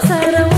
ಸರವ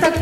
так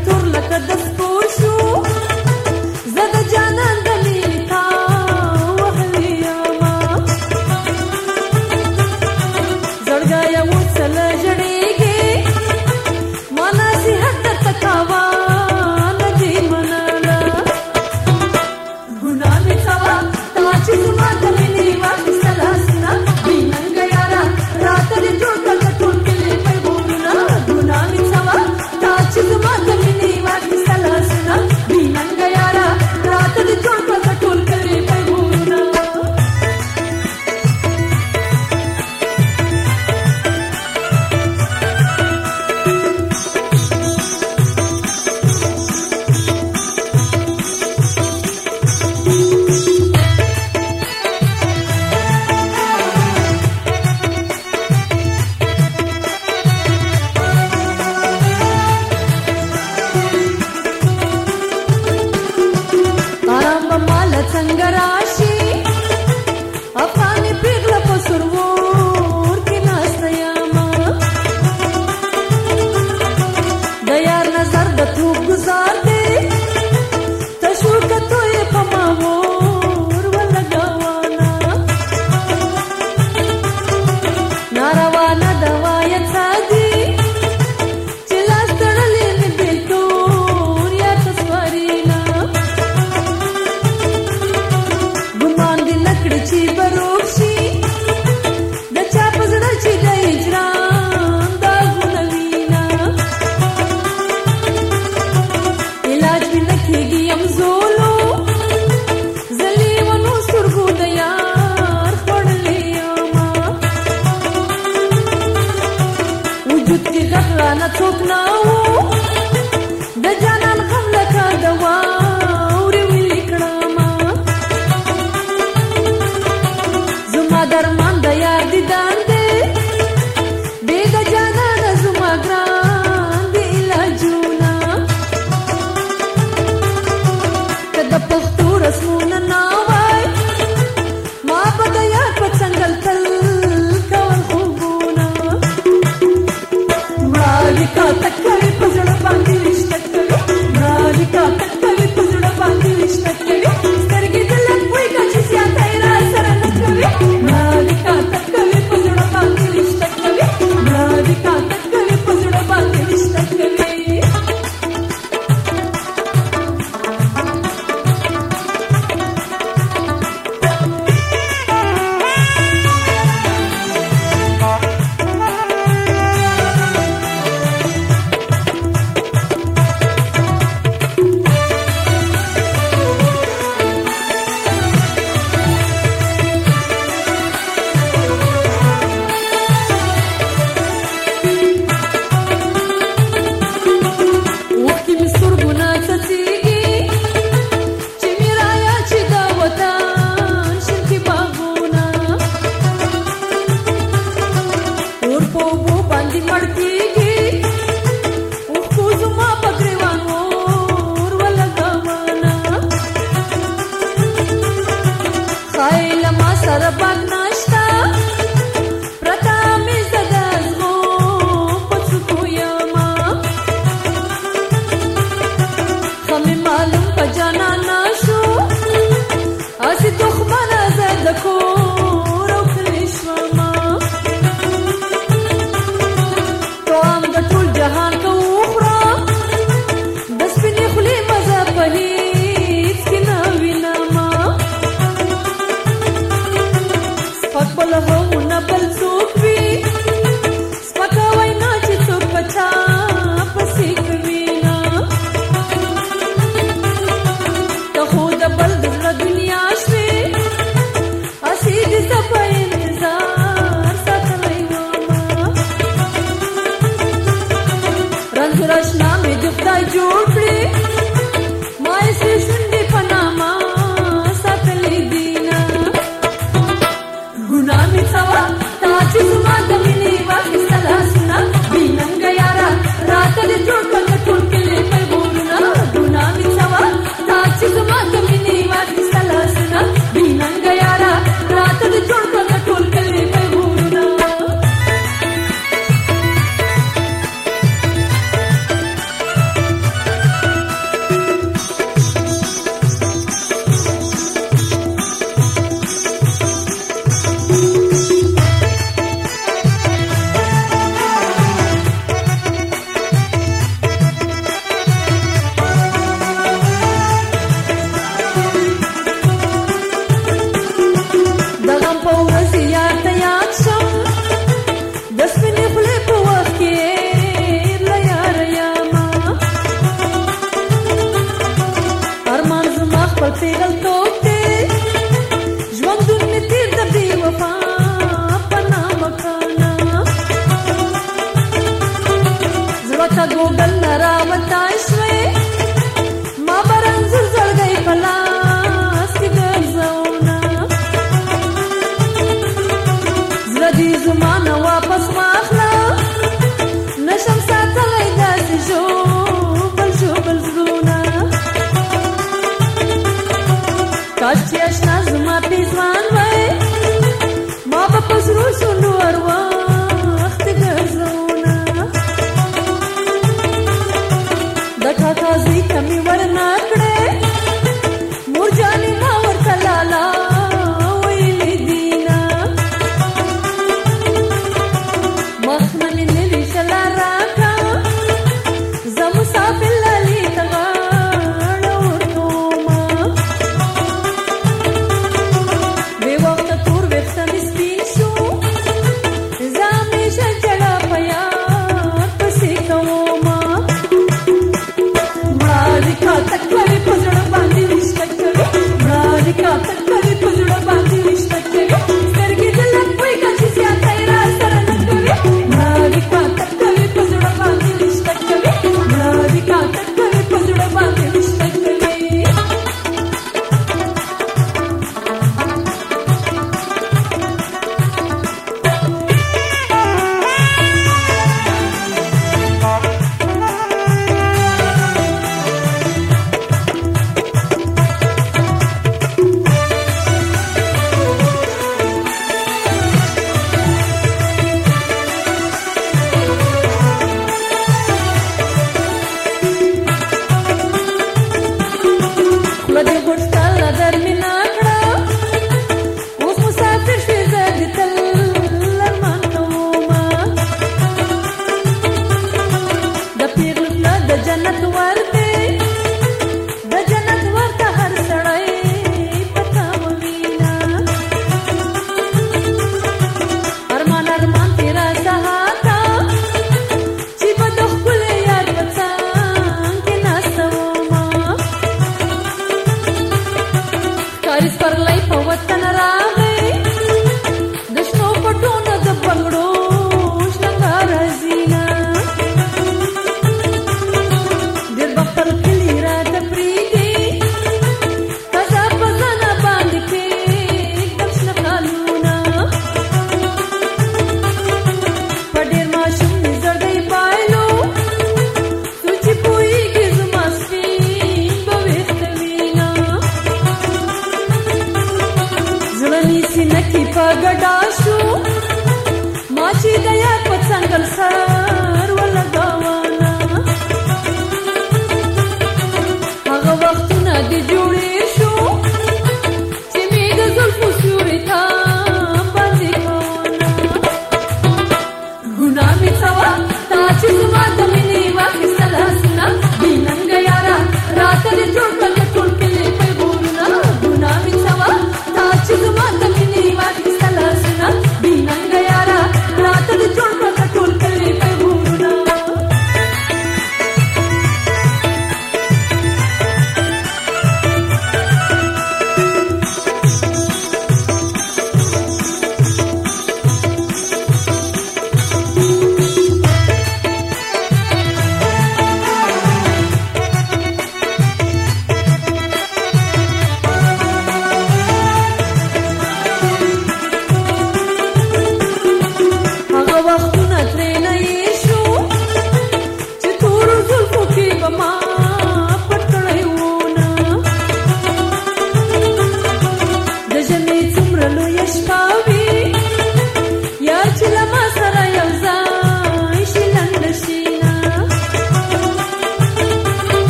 మధుగుట్టల దర్మినా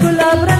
gulab